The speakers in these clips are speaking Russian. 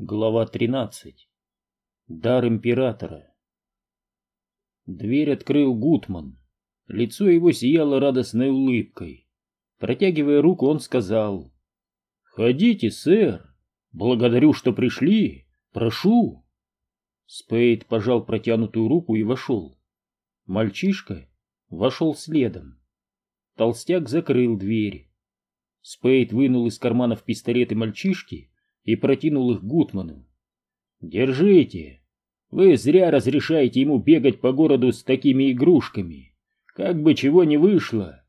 Глава 13. Дар императора. Дверь открыл Гутман. Лицо его сияло радостной улыбкой. Протягивая руку, он сказал. «Ходите, сэр. Благодарю, что пришли. Прошу». Спейд пожал протянутую руку и вошел. Мальчишка вошел следом. Толстяк закрыл дверь. Спейд вынул из карманов пистолеты мальчишки и протянул их Гутману. «Держите! Вы зря разрешаете ему бегать по городу с такими игрушками. Как бы чего не вышло!»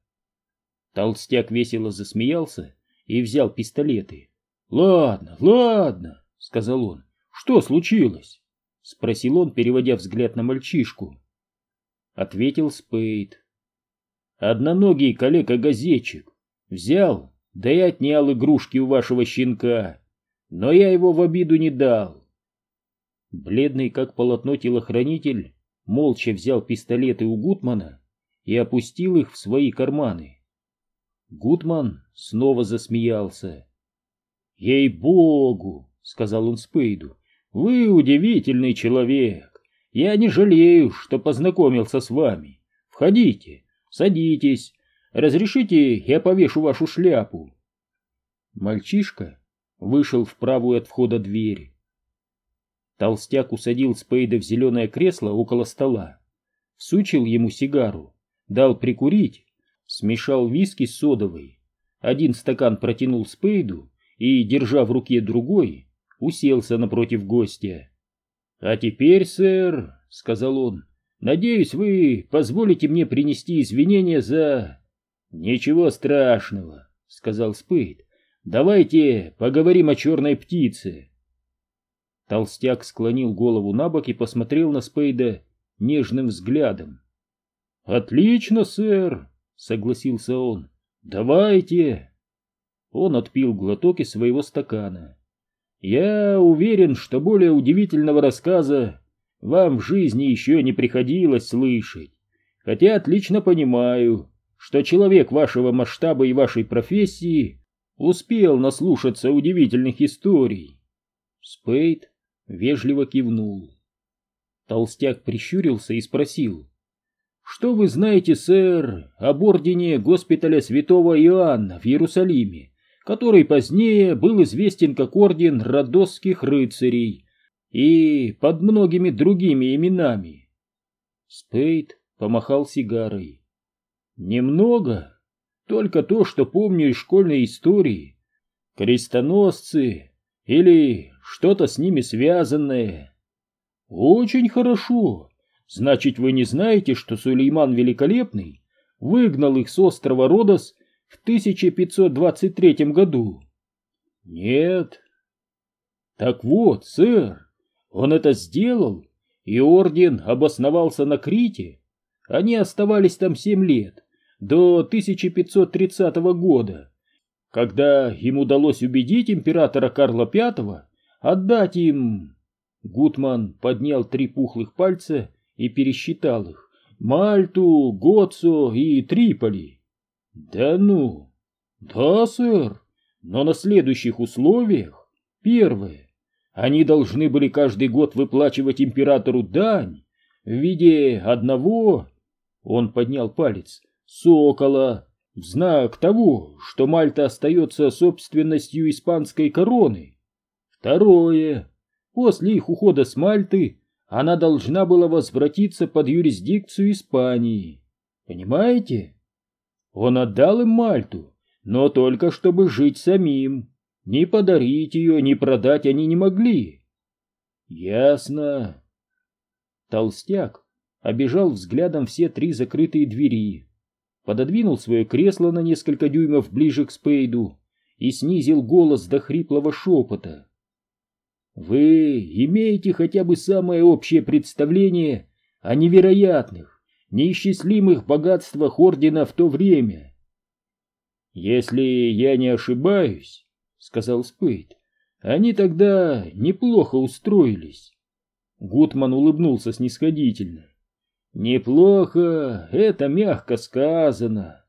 Толстяк весело засмеялся и взял пистолеты. «Ладно, ладно», — сказал он. «Что случилось?» — спросил он, переводя взгляд на мальчишку. Ответил Спейд. «Одноногий коллега-газетчик взял, да и отнял игрушки у вашего щенка но я его в обиду не дал. Бледный как полотно телохранитель молча взял пистолеты у Гутмана и опустил их в свои карманы. Гутман снова засмеялся. «Ей-богу!» — сказал он Спейду. «Вы удивительный человек! Я не жалею, что познакомился с вами. Входите, садитесь, разрешите, я повешу вашу шляпу». Мальчишка вышел в правую от входа дверь. Толстяк усадил Спейда в зеленое кресло около стола, всучил ему сигару, дал прикурить, смешал виски с содовой, один стакан протянул Спейду и, держа в руке другой, уселся напротив гостя. — А теперь, сэр, — сказал он, — надеюсь, вы позволите мне принести извинения за... — Ничего страшного, — сказал Спейд, Давайте поговорим о черной птице. Толстяк склонил голову на бок и посмотрел на Спейда нежным взглядом. «Отлично, сэр!» — согласился он. «Давайте!» Он отпил глоток из своего стакана. «Я уверен, что более удивительного рассказа вам в жизни еще не приходилось слышать, хотя отлично понимаю, что человек вашего масштаба и вашей профессии успел наслушаться удивительных историй. Спейд вежливо кивнул. Толстяк прищурился и спросил. «Что вы знаете, сэр, об ордене госпиталя святого Иоанна в Иерусалиме, который позднее был известен как орден Родосских рыцарей и под многими другими именами?» Спейд помахал сигарой. «Немного?» Только то, что помню из школьной истории. Крестоносцы или что-то с ними связанное. Очень хорошо. Значит, вы не знаете, что Сулейман Великолепный выгнал их с острова Родос в 1523 году? Нет. Так вот, сэр, он это сделал, и орден обосновался на Крите. Они оставались там семь лет до 1530 года, когда им удалось убедить императора Карла V отдать им... Гутман поднял три пухлых пальца и пересчитал их. Мальту, Гоцо и Триполи. Да ну? Да, сэр, но на следующих условиях. Первое. Они должны были каждый год выплачивать императору дань в виде одного... Он поднял палец сокола, в знак того, что Мальта остается собственностью испанской короны. Второе. После их ухода с Мальты она должна была возвратиться под юрисдикцию Испании. Понимаете? Он отдал им Мальту, но только чтобы жить самим. Ни подарить ее, ни продать они не могли. Ясно. Толстяк обежал взглядом все три закрытые двери пододвинул свое кресло на несколько дюймов ближе к Спейду и снизил голос до хриплого шепота. «Вы имеете хотя бы самое общее представление о невероятных, неисчислимых богатствах Ордена в то время?» «Если я не ошибаюсь», — сказал Спейд, — «они тогда неплохо устроились». Гутман улыбнулся снисходительно. Неплохо, это мягко сказано.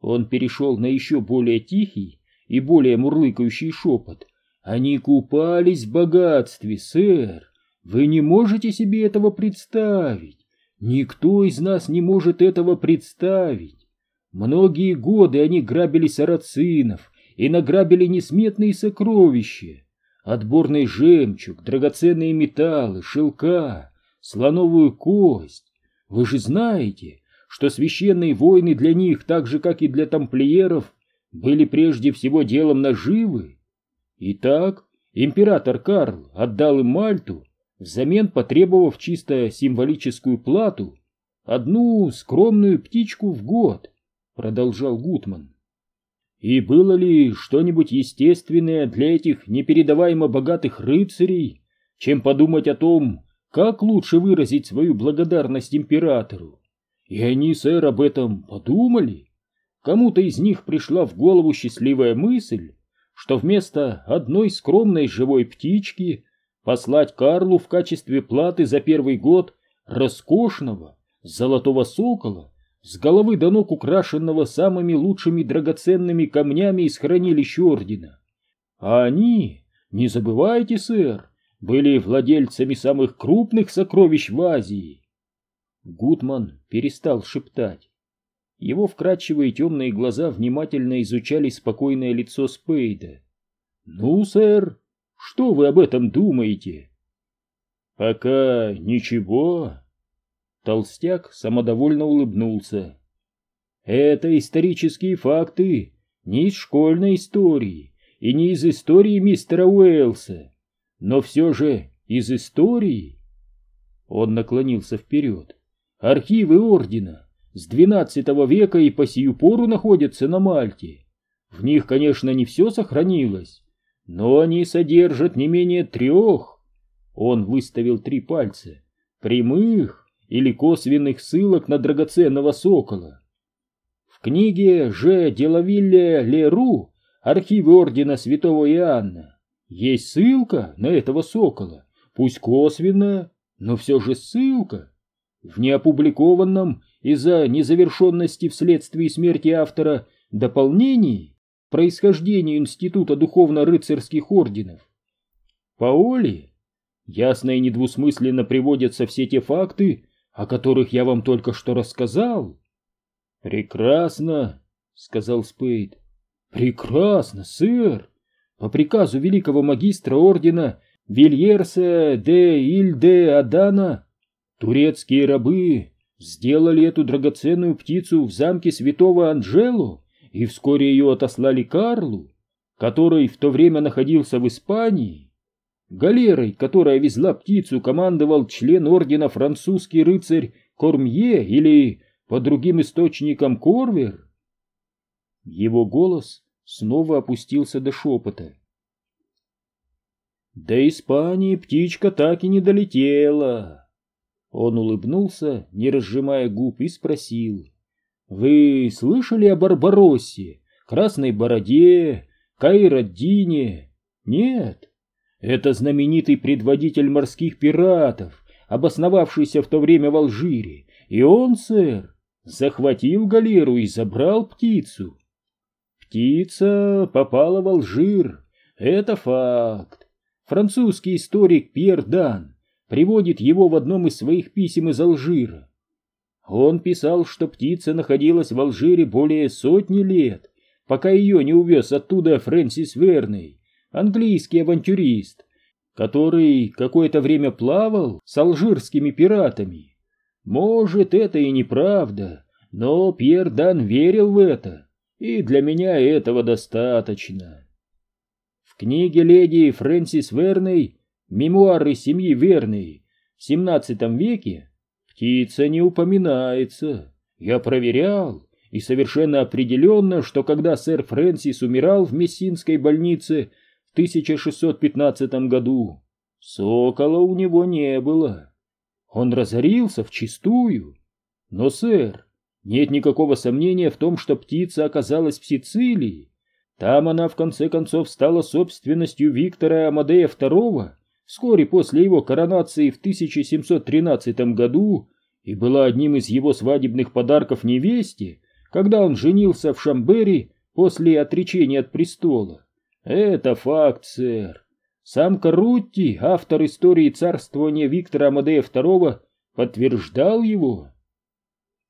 Он перешел на еще более тихий и более мурлыкающий шепот. Они купались в богатстве, сэр. Вы не можете себе этого представить. Никто из нас не может этого представить. Многие годы они грабили сарацинов и награбили несметные сокровища. Отборный жемчуг, драгоценные металлы, шелка, слоновую кость. Вы же знаете, что священные войны для них, так же как и для тамплиеров, были прежде всего делом наживы. Итак, император Карл отдал им Мальту, взамен потребовав чисто символическую плату, одну скромную птичку в год, продолжал Гутман. И было ли что-нибудь естественное для этих непередаваемо богатых рыцарей, чем подумать о том, как лучше выразить свою благодарность императору? И они, сэр, об этом подумали. Кому-то из них пришла в голову счастливая мысль, что вместо одной скромной живой птички послать Карлу в качестве платы за первый год роскошного золотого сокола, с головы до ног украшенного самыми лучшими драгоценными камнями из хранилища ордена. А они, не забывайте, сэр, были владельцами самых крупных сокровищ в Азии. Гутман перестал шептать. Его вкрадчивые темные глаза внимательно изучали спокойное лицо Спейда. «Ну, сэр, что вы об этом думаете?» «Пока ничего». Толстяк самодовольно улыбнулся. «Это исторические факты, не из школьной истории и не из истории мистера Уэллса, но все же из истории». Он наклонился вперед. Архивы ордена с XII века и по сию пору находятся на Мальте. В них, конечно, не все сохранилось, но они содержат не менее трех. Он выставил три пальца, прямых или косвенных ссылок на драгоценного сокола. В книге Ж. Делавилле Леру «Архивы ордена святого Иоанна» есть ссылка на этого сокола, пусть косвенная, но все же ссылка. В неопубликованном из-за незавершенности вследствие смерти автора дополнении происхождению Института духовно-рыцарских орденов. Паоли ясно и недвусмысленно приводятся все те факты, о которых я вам только что рассказал. Прекрасно, сказал Спейд. Прекрасно, сэр. По приказу великого магистра ордена Вильерса де Иль Адана Турецкие рабы сделали эту драгоценную птицу в замке святого Анжело и вскоре ее отослали Карлу, который в то время находился в Испании. Галерой, которая везла птицу, командовал член ордена французский рыцарь Кормье или, по другим источникам, Корвер. Его голос снова опустился до шепота. До Испании птичка так и не долетела. Он улыбнулся, не разжимая губ, и спросил. «Вы слышали о Барбароссе, Красной Бороде, Кайраддине?» «Нет. Это знаменитый предводитель морских пиратов, обосновавшийся в то время в Алжире. И он, сэр, захватил галеру и забрал птицу. Птица попала в Алжир. Это факт. Французский историк Пьер Дан приводит его в одном из своих писем из Алжира. Он писал, что птица находилась в Алжире более сотни лет, пока ее не увез оттуда Фрэнсис Верный, английский авантюрист, который какое-то время плавал с алжирскими пиратами. Может, это и неправда, но Пьер Дан верил в это, и для меня этого достаточно. В книге леди Фрэнсис Верной Мемуары семьи Верной в XVII веке птица не упоминается. Я проверял, и совершенно определенно, что когда сэр Фрэнсис умирал в Мессинской больнице в 1615 году, сокола у него не было. Он разорился вчистую. Но, сэр, нет никакого сомнения в том, что птица оказалась в Сицилии. Там она, в конце концов, стала собственностью Виктора Амадея II, вскоре после его коронации в 1713 году и была одним из его свадебных подарков невесте, когда он женился в Шамбери после отречения от престола. Это факт, сэр. Сам Карутти, автор истории царствования Виктора Амадея II, подтверждал его.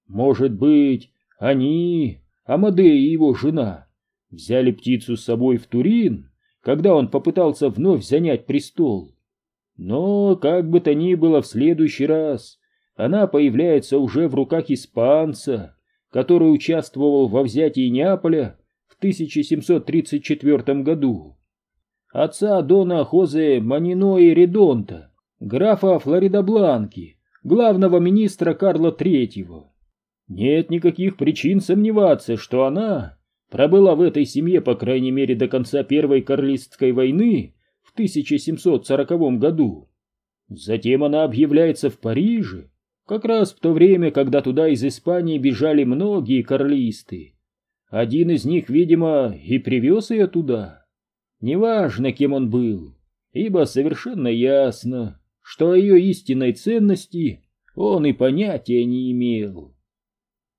Может быть, они, Амадей и его жена, взяли птицу с собой в Турин, когда он попытался вновь занять престол. Но, как бы то ни было, в следующий раз она появляется уже в руках испанца, который участвовал во взятии Неаполя в 1734 году отца Дона Хозе Манино и Редонта, графа Флоридабланки, главного министра Карла Третьего. Нет никаких причин сомневаться, что она пробыла в этой семье по крайней мере до конца Первой Карлистской войны в 1740 году. Затем она объявляется в Париже, как раз в то время, когда туда из Испании бежали многие карлисты. Один из них, видимо, и привез ее туда. Неважно, кем он был, ибо совершенно ясно, что о ее истинной ценности он и понятия не имел.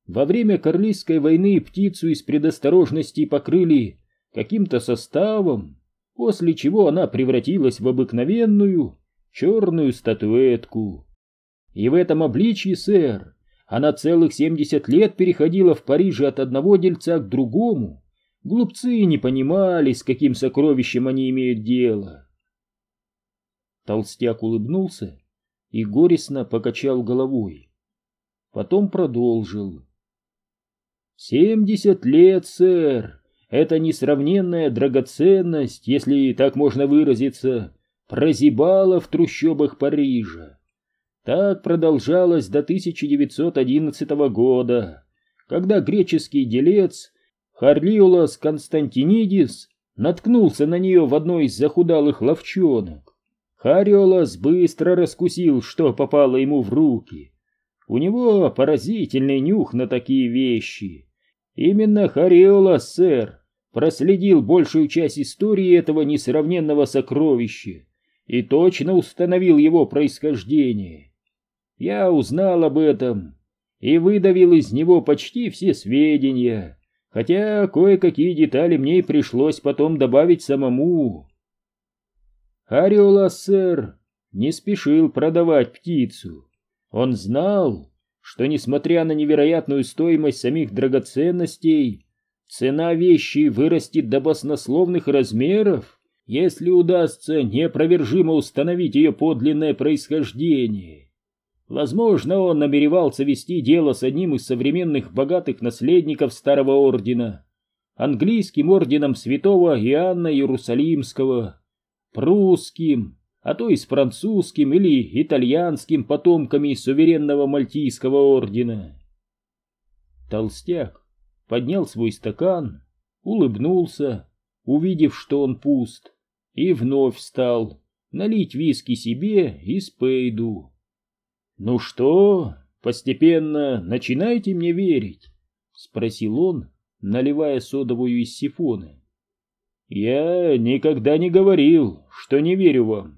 Во время Карлистской войны птицу из предосторожности покрыли каким-то составом, после чего она превратилась в обыкновенную черную статуэтку. И в этом обличье, сэр, она целых семьдесят лет переходила в Париже от одного дельца к другому, Глупцы не понимали, с каким сокровищем они имеют дело. Толстяк улыбнулся и горестно покачал головой. Потом продолжил. «Семьдесят лет, сэр! Это несравненная драгоценность, если так можно выразиться, прозябала в трущобах Парижа. Так продолжалось до 1911 года, когда греческий делец Харлиолас Константинидис наткнулся на нее в одной из захудалых ловчонок. Хариолас быстро раскусил, что попало ему в руки. У него поразительный нюх на такие вещи. Именно Хариолас, сэр, проследил большую часть истории этого несравненного сокровища и точно установил его происхождение. Я узнал об этом и выдавил из него почти все сведения хотя кое-какие детали мне и пришлось потом добавить самому. Ариолас, сэр, не спешил продавать птицу. Он знал, что, несмотря на невероятную стоимость самих драгоценностей, цена вещи вырастет до баснословных размеров, если удастся неопровержимо установить ее подлинное происхождение. Возможно, он намеревался вести дело с одним из современных богатых наследников Старого Ордена, английским орденом святого Иоанна Иерусалимского, прусским, а то и с французским или итальянским потомками суверенного Мальтийского ордена. Толстяк поднял свой стакан, улыбнулся, увидев, что он пуст, и вновь стал налить виски себе и Спейду. «Ну что, постепенно начинаете мне верить?» — спросил он, наливая содовую из сифона. «Я никогда не говорил, что не верю вам».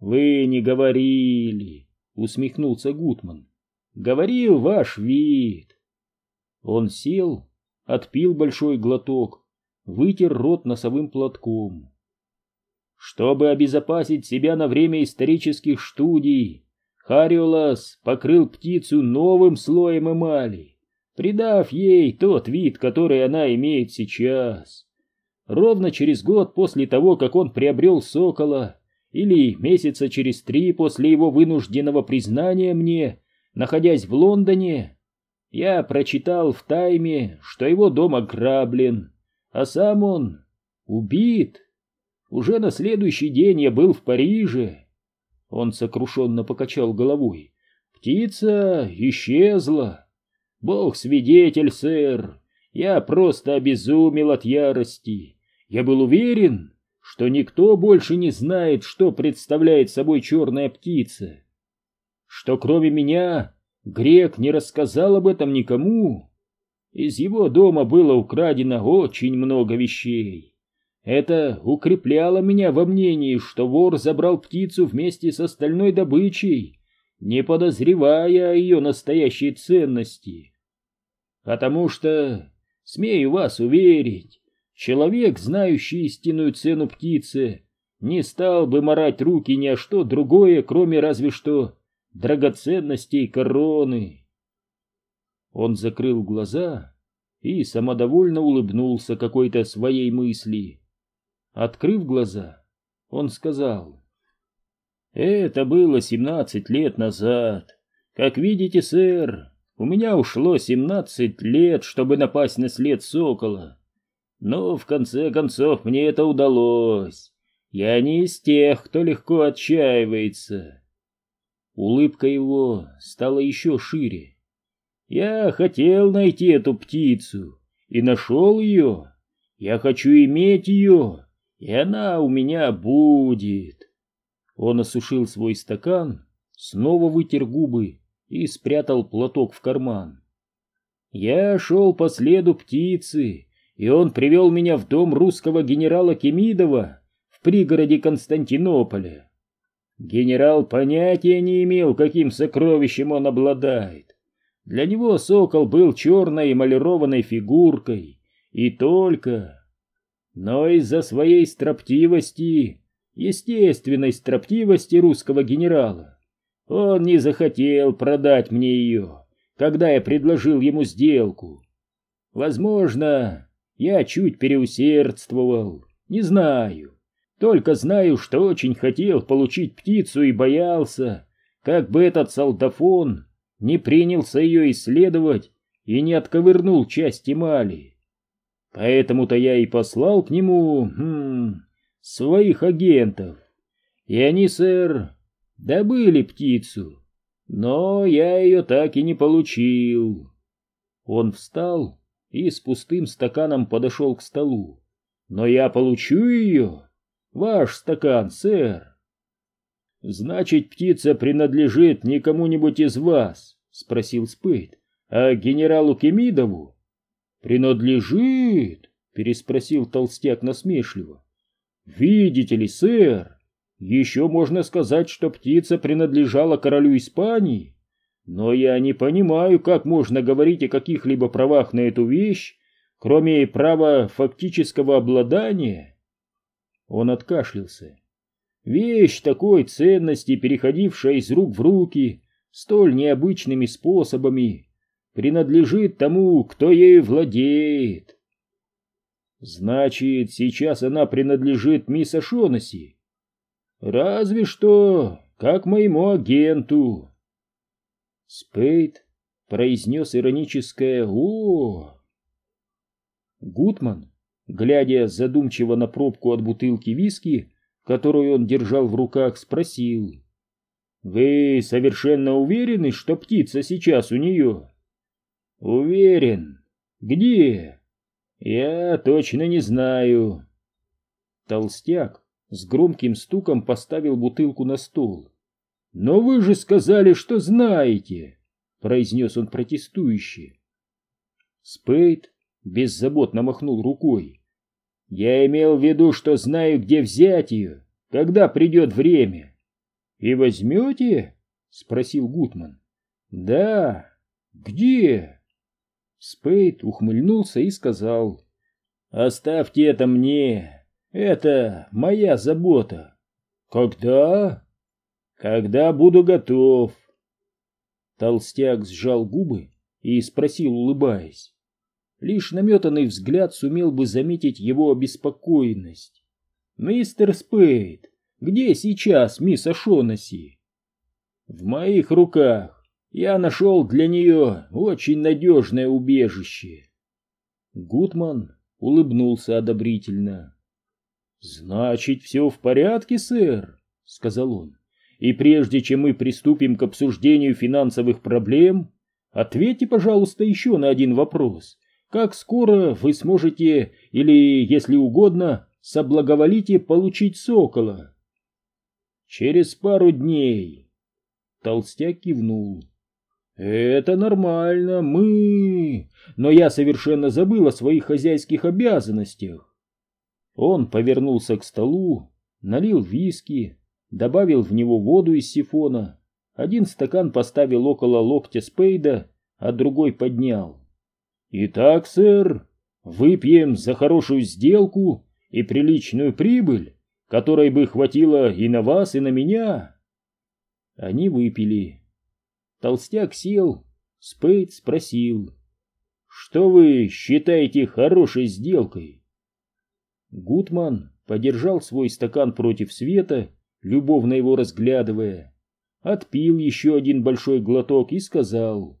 «Вы не говорили», — усмехнулся Гутман. «Говорил ваш вид». Он сел, отпил большой глоток, вытер рот носовым платком. «Чтобы обезопасить себя на время исторических студий, Хариолас покрыл птицу новым слоем эмали, придав ей тот вид, который она имеет сейчас. Ровно через год после того, как он приобрел сокола, или месяца через три после его вынужденного признания мне, находясь в Лондоне, я прочитал в тайме, что его дом ограблен, а сам он убит. Уже на следующий день я был в Париже, он сокрушенно покачал головой. «Птица исчезла! Бог свидетель, сэр! Я просто обезумел от ярости! Я был уверен, что никто больше не знает, что представляет собой черная птица! Что кроме меня грек не рассказал об этом никому! Из его дома было украдено очень много вещей!» Это укрепляло меня во мнении, что вор забрал птицу вместе с остальной добычей, не подозревая о ее настоящей ценности. Потому что, смею вас уверить, человек, знающий истинную цену птицы, не стал бы морать руки ни о что другое, кроме разве что драгоценностей короны. Он закрыл глаза и самодовольно улыбнулся какой-то своей мысли. Открыв глаза, он сказал, «Это было семнадцать лет назад. Как видите, сэр, у меня ушло семнадцать лет, чтобы напасть на след сокола. Но в конце концов мне это удалось. Я не из тех, кто легко отчаивается». Улыбка его стала еще шире. Я хотел найти эту птицу и нашел ее. Я хочу иметь ее, и она у меня будет. Он осушил свой стакан, снова вытер губы и спрятал платок в карман. Я шел по следу птицы, и он привел меня в дом русского генерала Кемидова в пригороде Константинополя. Генерал понятия не имел, каким сокровищем он обладает. Для него сокол был черной эмалированной фигуркой, и только. Но из-за своей строптивости, естественной строптивости русского генерала, он не захотел продать мне ее, когда я предложил ему сделку. Возможно, я чуть переусердствовал, не знаю. Только знаю, что очень хотел получить птицу и боялся, как бы этот солдафон не принялся ее исследовать и не отковырнул часть эмали. Поэтому-то я и послал к нему хм, своих агентов. И они, сэр, добыли птицу, но я ее так и не получил. Он встал и с пустым стаканом подошел к столу. Но я получу ее. Ваш стакан, сэр. Значит, птица принадлежит не кому-нибудь из вас, спросил Спейд, а генералу Кемидову? Принадлежит, переспросил толстяк насмешливо. Видите ли, сэр, еще можно сказать, что птица принадлежала королю Испании. Но я не понимаю, как можно говорить о каких-либо правах на эту вещь, кроме права фактического обладания. Он откашлялся. Вещь такой ценности, переходившая из рук в руки, столь необычными способами, принадлежит тому, кто ею владеет. Значит, сейчас она принадлежит мисс Ашонаси. Разве что, как моему агенту. Спейд произнес ироническое «О!». Гутман глядя задумчиво на пробку от бутылки виски, которую он держал в руках, спросил. «Вы совершенно уверены, что птица сейчас у нее?» «Уверен. Где?» «Я точно не знаю». Толстяк с громким стуком поставил бутылку на стол. «Но вы же сказали, что знаете!» — произнес он протестующе. Спейд беззаботно махнул рукой. Я имел в виду, что знаю, где взять ее, когда придет время. И возьмете? Спросил Гутман. Да. Где? Спейд ухмыльнулся и сказал. Оставьте это мне. Это моя забота. Когда? Когда буду готов. Толстяк сжал губы и спросил, улыбаясь. Лишь наметанный взгляд сумел бы заметить его обеспокоенность. «Мистер Спейд, где сейчас мисс Ашонаси?» «В моих руках. Я нашел для нее очень надежное убежище». Гутман улыбнулся одобрительно. «Значит, все в порядке, сэр», — сказал он. «И прежде чем мы приступим к обсуждению финансовых проблем, ответьте, пожалуйста, еще на один вопрос, как скоро вы сможете, или, если угодно, соблаговолите получить сокола? Через пару дней. Толстяк кивнул. Это нормально, мы... Но я совершенно забыл о своих хозяйских обязанностях. Он повернулся к столу, налил виски, добавил в него воду из сифона, один стакан поставил около локтя Спейда, а другой поднял. «Итак, сэр, Выпьем за хорошую сделку и приличную прибыль, которой бы хватило и на вас, и на меня. Они выпили. Толстяк сел, Спейд спросил, что вы считаете хорошей сделкой? Гутман подержал свой стакан против света, любовно его разглядывая, отпил еще один большой глоток и сказал,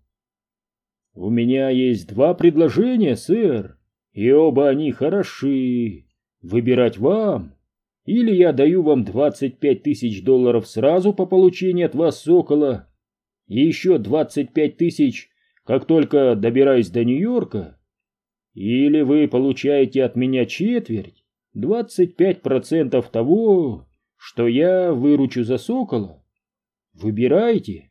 «У меня есть два предложения, сэр, и оба они хороши. Выбирать вам, или я даю вам 25 тысяч долларов сразу по получении от вас сокола, и еще 25 тысяч, как только добираюсь до Нью-Йорка, или вы получаете от меня четверть, 25% того, что я выручу за сокола. Выбирайте.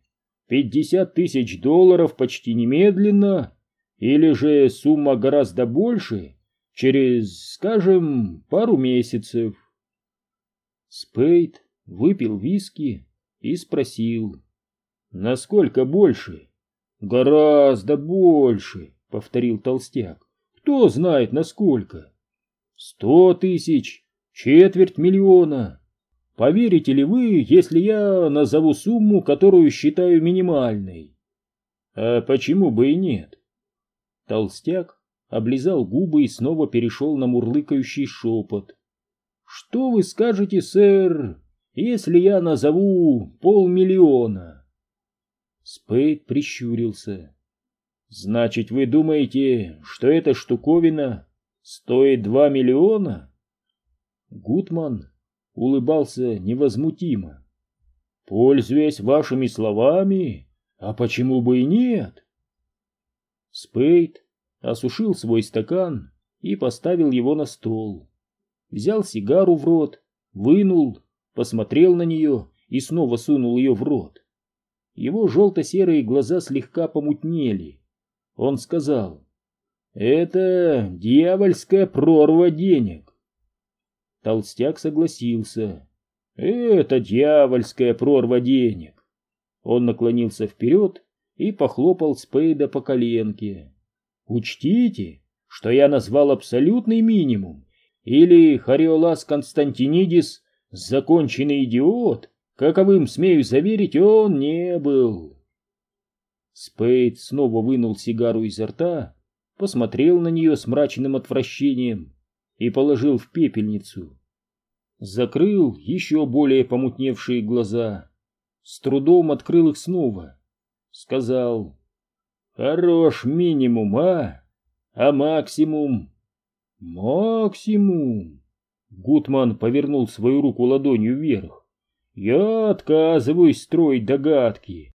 50 тысяч долларов почти немедленно или же сумма гораздо больше, через, скажем, пару месяцев. Спейд выпил виски и спросил, насколько больше? Гораздо больше, повторил толстяк. Кто знает, насколько? Сто тысяч, четверть миллиона. Поверите ли вы, если я назову сумму, которую считаю минимальной? А почему бы и нет? Толстяк облизал губы и снова перешел на мурлыкающий шепот. «Что вы скажете, сэр, если я назову полмиллиона?» Спейд прищурился. «Значит, вы думаете, что эта штуковина стоит два миллиона?» Гутман улыбался невозмутимо. «Пользуясь вашими словами, а почему бы и нет?» Спейд осушил свой стакан и поставил его на стол. Взял сигару в рот, вынул, посмотрел на нее и снова сунул ее в рот. Его желто-серые глаза слегка помутнели. Он сказал, «Это дьявольская прорва денег». Толстяк согласился. «Это дьявольская прорва денег». Он наклонился вперед и похлопал Спейда по коленке. «Учтите, что я назвал абсолютный минимум, или Хариолас Константинидис — законченный идиот, каковым, смею заверить, он не был». Спейд снова вынул сигару изо рта, посмотрел на нее с мрачным отвращением и положил в пепельницу. Закрыл еще более помутневшие глаза, с трудом открыл их снова сказал. Хорош минимум, а? А максимум? Максимум. Гутман повернул свою руку ладонью вверх. Я отказываюсь строить догадки.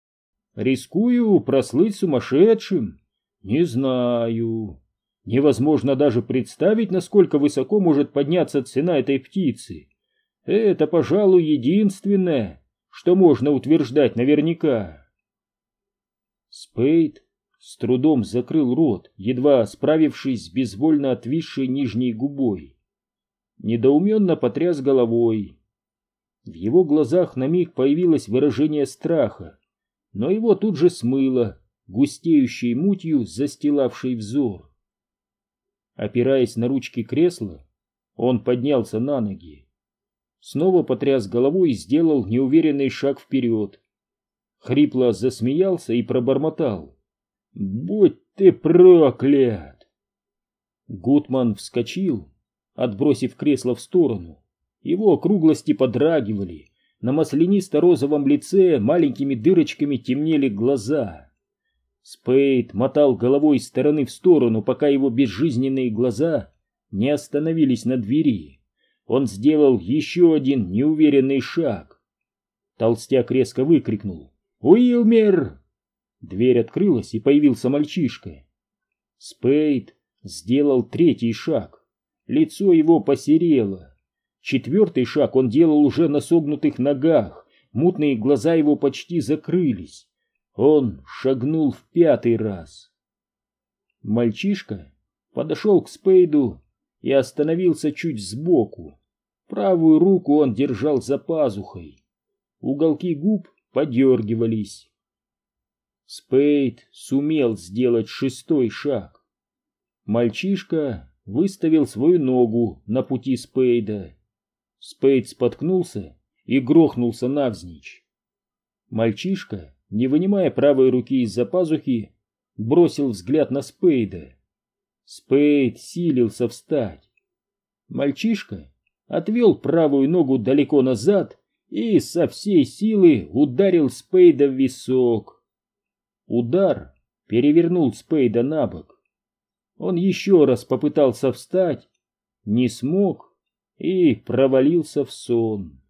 Рискую прослыть сумасшедшим? Не знаю. Невозможно даже представить, насколько высоко может подняться цена этой птицы. Это, пожалуй, единственное, что можно утверждать наверняка. Спейд с трудом закрыл рот, едва справившись с безвольно отвисшей нижней губой. Недоуменно потряс головой. В его глазах на миг появилось выражение страха, но его тут же смыло, густеющей мутью застилавшей взор. Опираясь на ручки кресла, он поднялся на ноги. Снова потряс головой и сделал неуверенный шаг вперед, Хрипло засмеялся и пробормотал. «Будь ты проклят!» Гутман вскочил, отбросив кресло в сторону. Его округлости подрагивали, на маслянисто-розовом лице маленькими дырочками темнели глаза. Спейд мотал головой из стороны в сторону, пока его безжизненные глаза не остановились на двери. Он сделал еще один неуверенный шаг. Толстяк резко выкрикнул. «Уилмер!» Дверь открылась, и появился мальчишка. Спейд сделал третий шаг. Лицо его посерело. Четвертый шаг он делал уже на согнутых ногах. Мутные глаза его почти закрылись. Он шагнул в пятый раз. Мальчишка подошел к Спейду и остановился чуть сбоку. Правую руку он держал за пазухой. Уголки губ подергивались. Спейд сумел сделать шестой шаг. Мальчишка выставил свою ногу на пути Спейда. Спейд споткнулся и грохнулся навзничь. Мальчишка, не вынимая правой руки из-за пазухи, бросил взгляд на Спейда. Спейд силился встать. Мальчишка отвел правую ногу далеко назад и со всей силы ударил Спейда в висок. Удар перевернул Спейда на бок. Он еще раз попытался встать, не смог и провалился в сон.